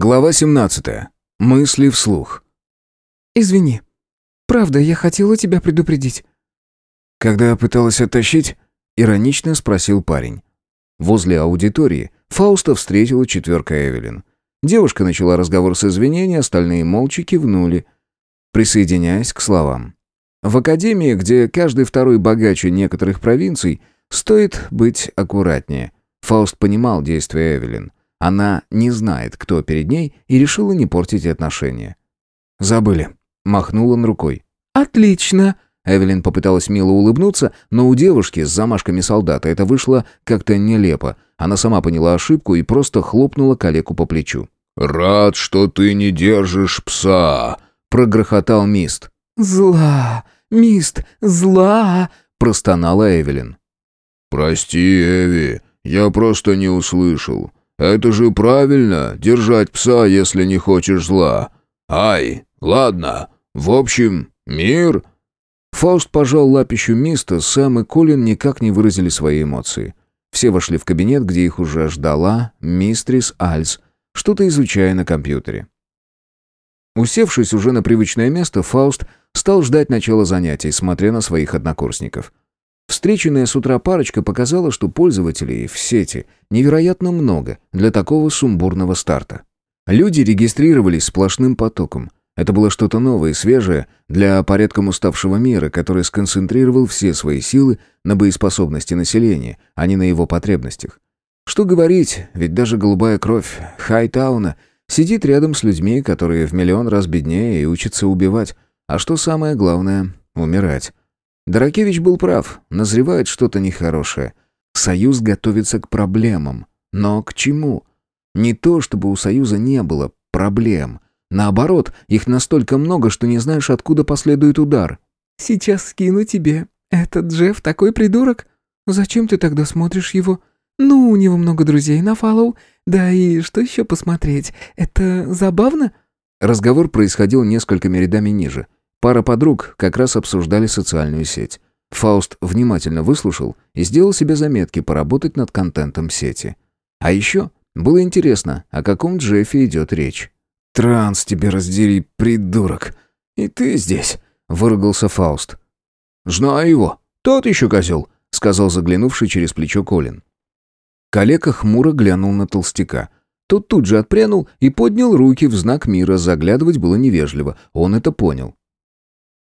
Глава 17. Мысли вслух. «Извини. Правда, я хотела тебя предупредить». Когда пыталась оттащить, иронично спросил парень. Возле аудитории Фауста встретила четверка Эвелин. Девушка начала разговор с извинений, остальные молча кивнули, присоединяясь к словам. В академии, где каждый второй богаче некоторых провинций, стоит быть аккуратнее. Фауст понимал действия Эвелин. Она не знает, кто перед ней, и решила не портить отношения. «Забыли», — махнул он рукой. «Отлично!» Эвелин попыталась мило улыбнуться, но у девушки с замашками солдата это вышло как-то нелепо. Она сама поняла ошибку и просто хлопнула калеку по плечу. «Рад, что ты не держишь пса», — прогрохотал Мист. «Зла! Мист! Зла!» — простонала Эвелин. «Прости, Эви, я просто не услышал. Это же правильно, держать пса, если не хочешь зла. Ай, ладно. В общем, мир...» Фауст пожал лапищу Миста, Сэм и Колин никак не выразили свои эмоции. Все вошли в кабинет, где их уже ждала мистрис Альс, что-то изучая на компьютере. Усевшись уже на привычное место, Фауст стал ждать начала занятий, смотря на своих однокурсников. Встреченная с утра парочка показала, что пользователей в сети невероятно много для такого сумбурного старта. Люди регистрировались сплошным потоком. Это было что-то новое и свежее для порядком уставшего мира, который сконцентрировал все свои силы на боеспособности населения, а не на его потребностях. Что говорить, ведь даже голубая кровь Хайтауна сидит рядом с людьми, которые в миллион раз беднее и учатся убивать, а что самое главное — умирать. Дорокевич был прав, назревает что-то нехорошее. Союз готовится к проблемам. Но к чему? Не то, чтобы у Союза не было проблем. Наоборот, их настолько много, что не знаешь, откуда последует удар. «Сейчас скину тебе. Этот Джефф такой придурок. Зачем ты тогда смотришь его? Ну, у него много друзей на follow. Да и что еще посмотреть? Это забавно?» Разговор происходил несколькими рядами ниже. Пара подруг как раз обсуждали социальную сеть. Фауст внимательно выслушал и сделал себе заметки поработать над контентом сети. А еще было интересно, о каком Джеффе идет речь. «Транс тебе раздери, придурок! И ты здесь!» — выругался Фауст. «Знаю его. Тот еще козел», — сказал заглянувший через плечо Колин. Калека хмуро глянул на толстяка. Тот тут же отпрянул и поднял руки в знак мира, заглядывать было невежливо, он это понял.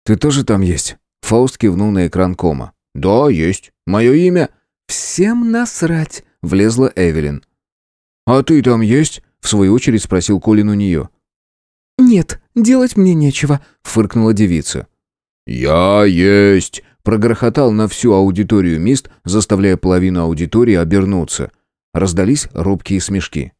«Ты тоже там есть?» Фауст кивнул на экран кома. «Да, есть. Мое имя...» «Всем насрать», — влезла Эвелин. «А ты там есть?» — в свою очередь спросил Колин у нее. «Нет, делать мне нечего», — фыркнула девица. «Я есть», — прогрохотал на всю аудиторию Мист, заставляя половину аудитории обернуться. Раздались робкие смешки.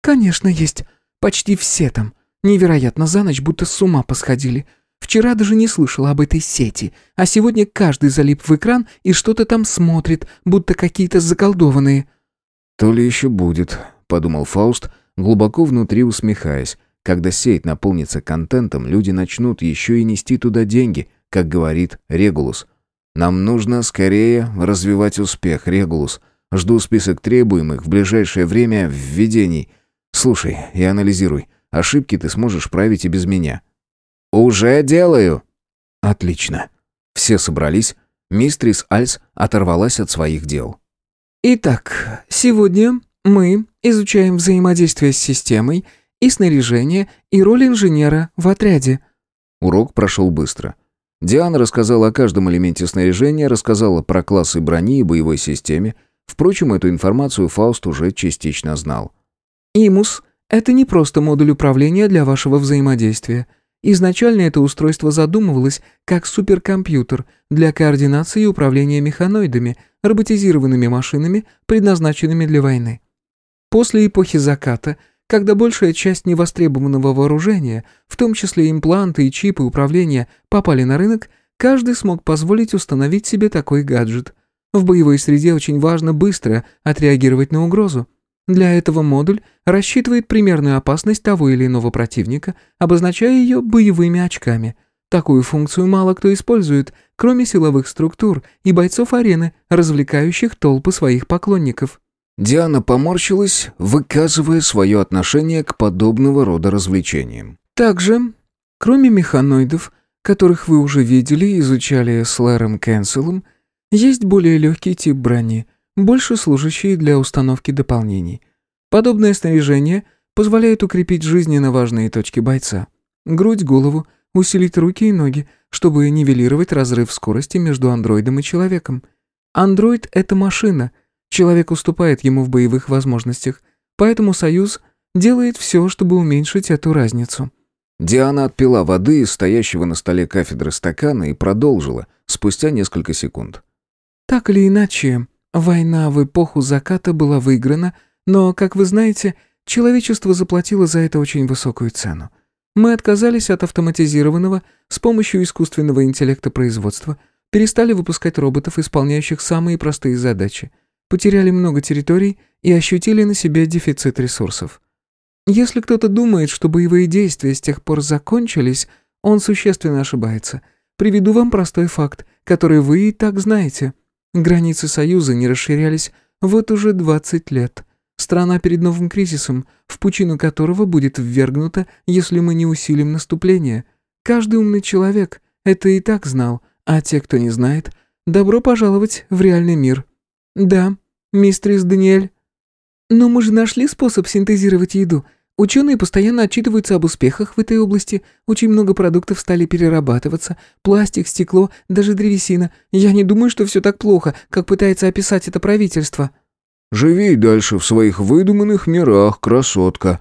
«Конечно есть. Почти все там. Невероятно за ночь, будто с ума посходили. Вчера даже не слышала об этой сети, а сегодня каждый залип в экран и что-то там смотрит, будто какие-то заколдованные». «То ли еще будет», — подумал Фауст, глубоко внутри усмехаясь. «Когда сеть наполнится контентом, люди начнут еще и нести туда деньги, как говорит Регулус. Нам нужно скорее развивать успех, Регулус. Жду список требуемых в ближайшее время введений. Слушай и анализируй. Ошибки ты сможешь править и без меня. «Уже делаю!» «Отлично». Все собрались. Мистрис Альс оторвалась от своих дел. «Итак, сегодня мы изучаем взаимодействие с системой и снаряжение и роль инженера в отряде». Урок прошел быстро. Диана рассказала о каждом элементе снаряжения, рассказала про классы брони и боевой системе. Впрочем, эту информацию Фауст уже частично знал. «Имус — это не просто модуль управления для вашего взаимодействия. Изначально это устройство задумывалось как суперкомпьютер для координации и управления механоидами, роботизированными машинами, предназначенными для войны. После эпохи заката, когда большая часть невостребованного вооружения, в том числе импланты и чипы управления, попали на рынок, каждый смог позволить установить себе такой гаджет. В боевой среде очень важно быстро отреагировать на угрозу. Для этого модуль рассчитывает примерную опасность того или иного противника, обозначая ее боевыми очками. Такую функцию мало кто использует, кроме силовых структур и бойцов арены, развлекающих толпы своих поклонников. Диана поморщилась, выказывая свое отношение к подобного рода развлечениям. Также, кроме механоидов, которых вы уже видели и изучали с Лэром Кэнселом, есть более легкий тип брони, больше служащие для установки дополнений. Подобное снаряжение позволяет укрепить жизненно важные точки бойца. Грудь, голову, усилить руки и ноги, чтобы нивелировать разрыв скорости между андроидом и человеком. Андроид — это машина, человек уступает ему в боевых возможностях, поэтому Союз делает все, чтобы уменьшить эту разницу. Диана отпила воды из стоящего на столе кафедры стакана и продолжила спустя несколько секунд. Так или иначе, война в эпоху заката была выиграна, но, как вы знаете, человечество заплатило за это очень высокую цену. Мы отказались от автоматизированного с помощью искусственного интеллекта производства, перестали выпускать роботов, исполняющих самые простые задачи, потеряли много территорий и ощутили на себе дефицит ресурсов. Если кто-то думает, что боевые действия с тех пор закончились, он существенно ошибается. Приведу вам простой факт, который вы и так знаете. Границы Союза не расширялись вот уже 20 лет. Страна перед новым кризисом, в пучину которого будет ввергнута, если мы не усилим наступление. Каждый умный человек это и так знал, а те, кто не знает, добро пожаловать в реальный мир. Да, мистерис Даниэль. Но мы же нашли способ синтезировать еду. Ученые постоянно отчитываются об успехах в этой области. Очень много продуктов стали перерабатываться. Пластик, стекло, даже древесина. Я не думаю, что все так плохо, как пытается описать это правительство. «Живи дальше в своих выдуманных мирах, красотка»,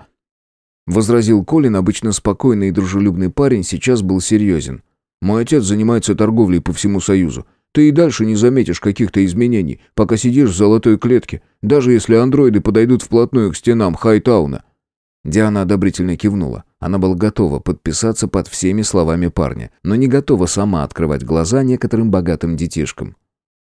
возразил Колин, обычно спокойный и дружелюбный парень, сейчас был серьезен. «Мой отец занимается торговлей по всему Союзу. Ты и дальше не заметишь каких-то изменений, пока сидишь в золотой клетке, даже если андроиды подойдут вплотную к стенам Хайтауна». Диана одобрительно кивнула. Она была готова подписаться под всеми словами парня, но не готова сама открывать глаза некоторым богатым детишкам.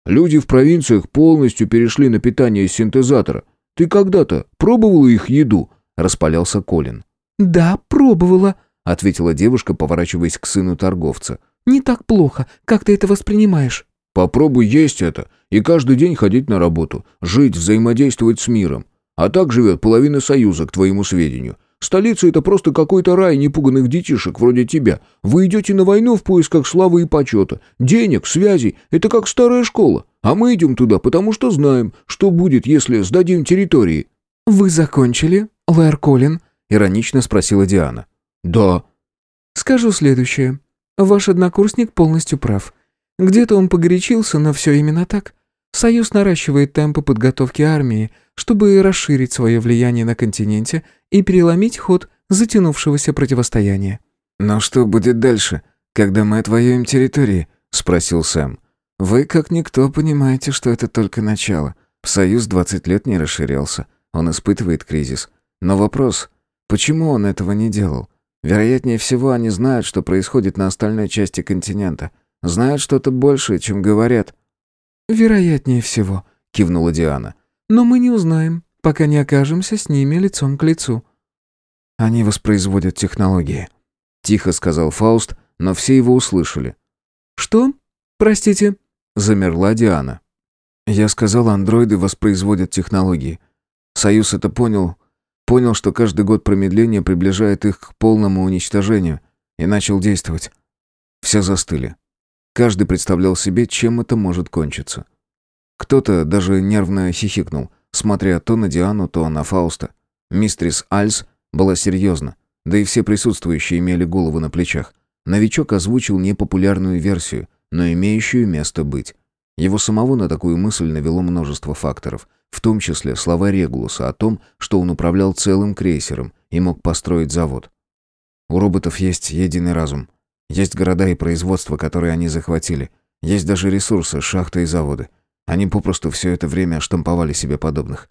Люди в провинциях полностью перешли на питание из синтезатора. Ты когда-то пробовала их еду?» – распалялся Колин. «Да, пробовала», – ответила девушка, поворачиваясь к сыну торговца. «Не так плохо. Как ты это воспринимаешь?» «Попробуй есть это и каждый день ходить на работу, жить, взаимодействовать с миром. А так живет половина Союза, к твоему сведению. Столица — это просто какой-то рай непуганных детишек вроде тебя. Вы идете на войну в поисках славы и почета. Денег, связей — это как старая школа. А мы идем туда, потому что знаем, что будет, если сдадим территории». «Вы закончили, Лэр Колин?» — иронично спросила Диана. «Да». «Скажу следующее. Ваш однокурсник полностью прав. Где-то он погорячился, но все именно так. Союз наращивает темпы подготовки армии, чтобы расширить свое влияние на континенте и переломить ход затянувшегося противостояния. «Но что будет дальше, когда мы отвоюем территории?» — спросил Сэм. «Вы, как никто, понимаете, что это только начало. Союз 20 лет не расширялся. Он испытывает кризис. Но вопрос, почему он этого не делал? Вероятнее всего, они знают, что происходит на остальной части континента. Знают что-то большее, чем говорят». «Вероятнее всего», — кивнула Диана. «Но мы не узнаем, пока не окажемся с ними лицом к лицу». «Они воспроизводят технологии», — тихо сказал Фауст, но все его услышали. «Что? Простите?» — замерла Диана. «Я сказал, андроиды воспроизводят технологии. Союз это понял, понял, что каждый год промедления приближает их к полному уничтожению, и начал действовать. Все застыли. Каждый представлял себе, чем это может кончиться. Кто-то даже нервно хихикнул, смотря то на Диану, то на Фауста. Мистрис Альс была серьезна, да и все присутствующие имели голову на плечах. Новичок озвучил непопулярную версию, но имеющую место быть. Его самого на такую мысль навело множество факторов, в том числе слова Регулуса о том, что он управлял целым крейсером и мог построить завод. У роботов есть единый разум — есть города и производства, которые они захватили. Есть даже ресурсы, шахты и заводы. Они попросту все это время штамповали себе подобных.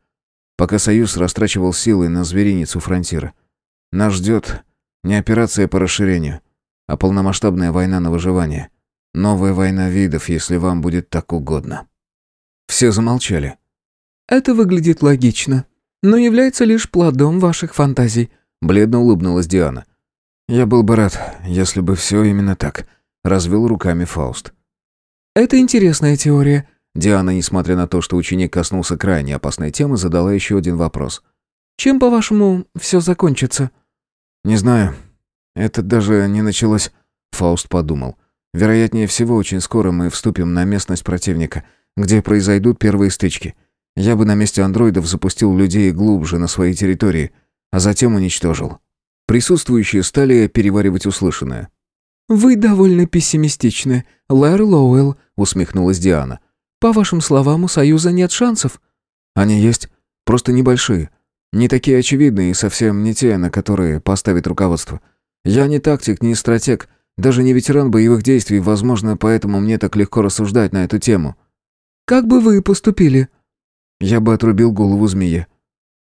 Пока Союз растрачивал силы на звериницу фронтира. Нас ждет не операция по расширению, а полномасштабная война на выживание. Новая война видов, если вам будет так угодно. Все замолчали. «Это выглядит логично, но является лишь плодом ваших фантазий», бледно улыбнулась Диана. «Я был бы рад, если бы все именно так», — развел руками Фауст. «Это интересная теория», — Диана, несмотря на то, что ученик коснулся крайне опасной темы, задала еще один вопрос. «Чем, по-вашему, все закончится?» «Не знаю. Это даже не началось», — Фауст подумал. «Вероятнее всего, очень скоро мы вступим на местность противника, где произойдут первые стычки. Я бы на месте андроидов запустил людей глубже на своей территории, а затем уничтожил». Присутствующие стали переваривать услышанное. «Вы довольно пессимистичны, Лэр Лоуэлл», — усмехнулась Диана. «По вашим словам, у Союза нет шансов». «Они есть, просто небольшие. Не такие очевидные и совсем не те, на которые поставит руководство. Я не тактик, не стратег, даже не ветеран боевых действий, возможно, поэтому мне так легко рассуждать на эту тему». «Как бы вы поступили?» «Я бы отрубил голову змеи.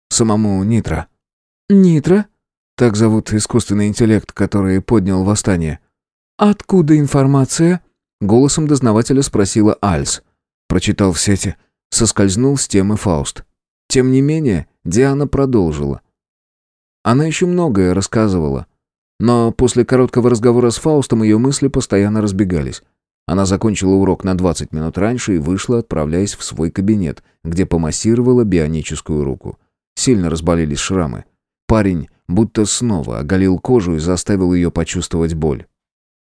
Самому Нитро». «Нитро?» Так зовут искусственный интеллект, который поднял восстание. «Откуда информация?» Голосом дознавателя спросила Альс. Прочитал в сети. Соскользнул с темы Фауст. Тем не менее, Диана продолжила. Она еще многое рассказывала. Но после короткого разговора с Фаустом ее мысли постоянно разбегались. Она закончила урок на 20 минут раньше и вышла, отправляясь в свой кабинет, где помассировала бионическую руку. Сильно разболелись шрамы. Парень будто снова оголил кожу и заставил ее почувствовать боль.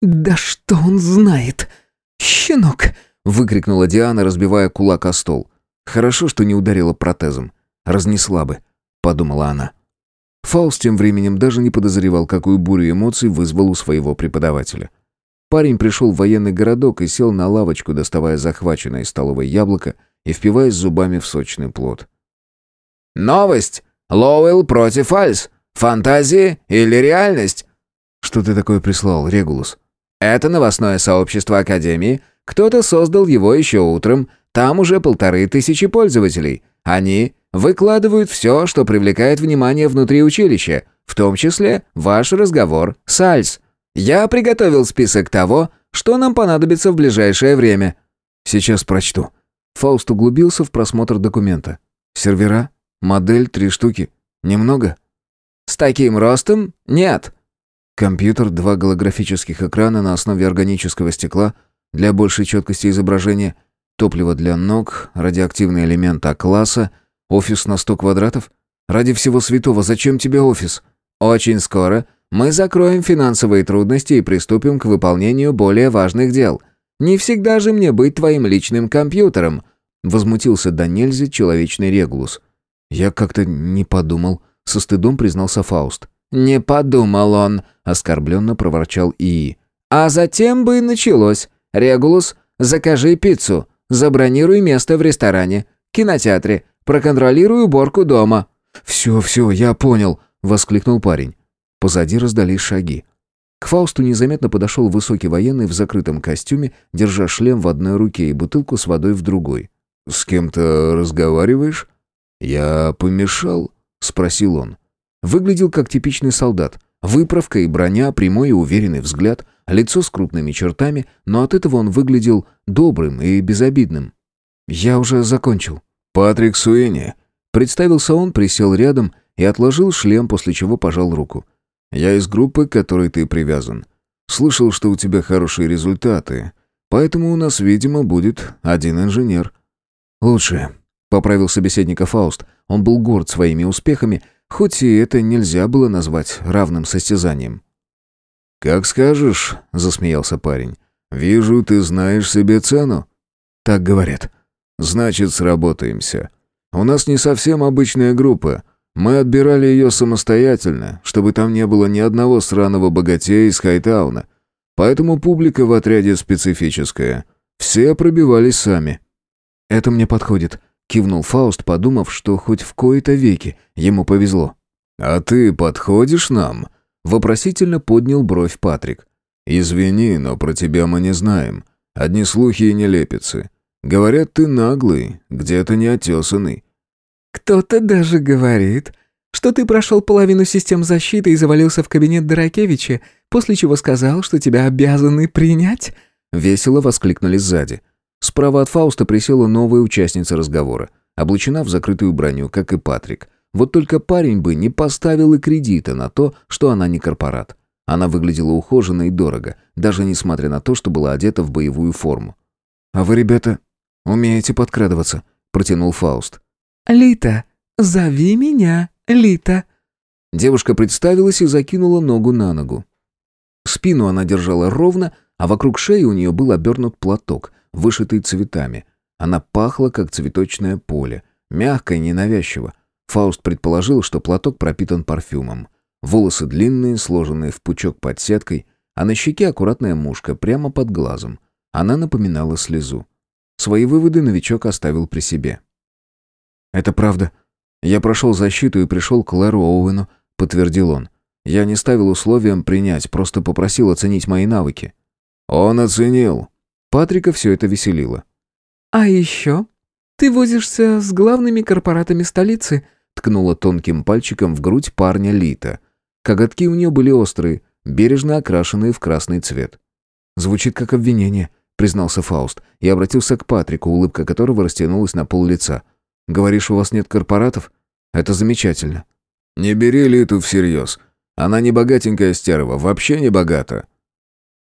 «Да что он знает? Щенок!» — выкрикнула Диана, разбивая кулак о стол. «Хорошо, что не ударила протезом. Разнесла бы», — подумала она. Фауст тем временем даже не подозревал, какую бурю эмоций вызвал у своего преподавателя. Парень пришел в военный городок и сел на лавочку, доставая захваченное из столовой яблоко и впиваясь зубами в сочный плод. «Новость! Лоуэлл против Альс! Фантазии или реальность?» «Что ты такое прислал, Регулус?» «Это новостное сообщество Академии. Кто-то создал его еще утром. Там уже полторы тысячи пользователей. Они выкладывают все, что привлекает внимание внутри училища, в том числе ваш разговор с Альс. Я приготовил список того, что нам понадобится в ближайшее время». «Сейчас прочту». Фауст углубился в просмотр документа. «Сервера? Модель? Три штуки? Немного?» «С таким ростом? Нет». Компьютер, два голографических экрана на основе органического стекла для большей четкости изображения, топливо для ног, радиоактивный элемент А-класса, офис на 100 квадратов. Ради всего святого, зачем тебе офис? Очень скоро мы закроем финансовые трудности и приступим к выполнению более важных дел. Не всегда же мне быть твоим личным компьютером, возмутился до человечный Регулус. Я как-то не подумал, со стыдом признался Фауст. «Не подумал он», — оскорбленно проворчал Ии. «А затем бы и началось. Регулус, закажи пиццу, забронируй место в ресторане, кинотеатре, проконтролируй уборку дома». «Все, все, я понял», — воскликнул парень. Позади раздались шаги. К Фаусту незаметно подошел высокий военный в закрытом костюме, держа шлем в одной руке и бутылку с водой в другой. «С кем-то разговариваешь? Я помешал?» — спросил он. Выглядел как типичный солдат. Выправка и броня, прямой и уверенный взгляд, лицо с крупными чертами, но от этого он выглядел добрым и безобидным. «Я уже закончил». «Патрик Суэни». Представился он, присел рядом и отложил шлем, после чего пожал руку. «Я из группы, к которой ты привязан. Слышал, что у тебя хорошие результаты, поэтому у нас, видимо, будет один инженер». «Лучше», — поправил собеседника Фауст. Он был горд своими успехами, хоть и это нельзя было назвать равным состязанием. «Как скажешь», — засмеялся парень. «Вижу, ты знаешь себе цену». «Так говорят». «Значит, сработаемся. У нас не совсем обычная группа. Мы отбирали ее самостоятельно, чтобы там не было ни одного сраного богатея из Хайтауна. Поэтому публика в отряде специфическая. Все пробивались сами». «Это мне подходит», Кивнул Фауст, подумав, что хоть в кои-то веки ему повезло. «А ты подходишь нам?» Вопросительно поднял бровь Патрик. «Извини, но про тебя мы не знаем. Одни слухи и нелепицы. Говорят, ты наглый, где-то неотесанный». «Кто-то даже говорит, что ты прошел половину систем защиты и завалился в кабинет Доракевича, после чего сказал, что тебя обязаны принять?» Весело воскликнули сзади. Справа от Фауста присела новая участница разговора, облачена в закрытую броню, как и Патрик. Вот только парень бы не поставил и кредита на то, что она не корпорат. Она выглядела ухоженно и дорого, даже несмотря на то, что была одета в боевую форму. «А вы, ребята, «Умеете подкрадываться», — протянул Фауст. «Лита, зови меня, Лита». Девушка представилась и закинула ногу на ногу. Спину она держала ровно, а вокруг шеи у нее был обернут платок, вышитый цветами. Она пахла, как цветочное поле, мягко и ненавязчиво. Фауст предположил, что платок пропитан парфюмом. Волосы длинные, сложенные в пучок под сеткой, а на щеке аккуратная мушка, прямо под глазом. Она напоминала слезу. Свои выводы новичок оставил при себе. «Это правда. Я прошел защиту и пришел к Лэру Оуэну», — подтвердил он. «Я не ставил условием принять, просто попросил оценить мои навыки». «Он оценил». Патрика все это веселило. «А еще ты возишься с главными корпоратами столицы», — ткнула тонким пальчиком в грудь парня Лита. Коготки у нее были острые, бережно окрашенные в красный цвет. «Звучит как обвинение», — признался Фауст, и обратился к Патрику, улыбка которого растянулась на пол лица. «Говоришь, у вас нет корпоратов? Это замечательно». «Не бери Литу всерьез. Она не богатенькая стерва, вообще не богата».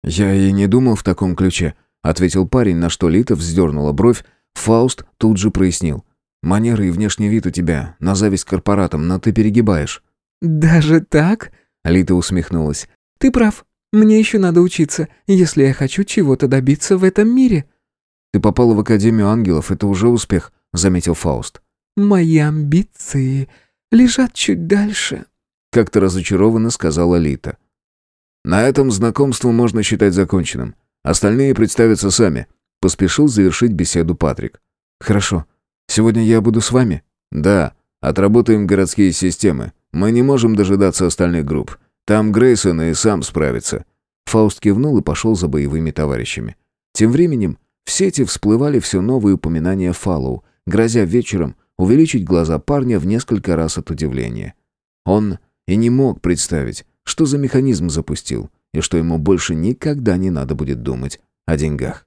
«Я и не думал в таком ключе», — ответил парень, на что Лита вздернула бровь. Фауст тут же прояснил. «Манеры и внешний вид у тебя, на зависть корпоратам, но ты перегибаешь». «Даже так?» — Лита усмехнулась. «Ты прав. Мне еще надо учиться, если я хочу чего-то добиться в этом мире». «Ты попала в Академию ангелов, это уже успех», — заметил Фауст. «Мои амбиции лежат чуть дальше», — как-то разочарованно сказала Лита. «На этом знакомство можно считать законченным. Остальные представятся сами», — поспешил завершить беседу Патрик. «Хорошо. Сегодня я буду с вами?» «Да. Отработаем городские системы. Мы не можем дожидаться остальных групп. Там Грейсон и сам справится». Фауст кивнул и пошел за боевыми товарищами. Тем временем в сети всплывали все новые упоминания Фаллоу, грозя вечером увеличить глаза парня в несколько раз от удивления. Он и не мог представить, что за механизм запустил, и что ему больше никогда не надо будет думать о деньгах.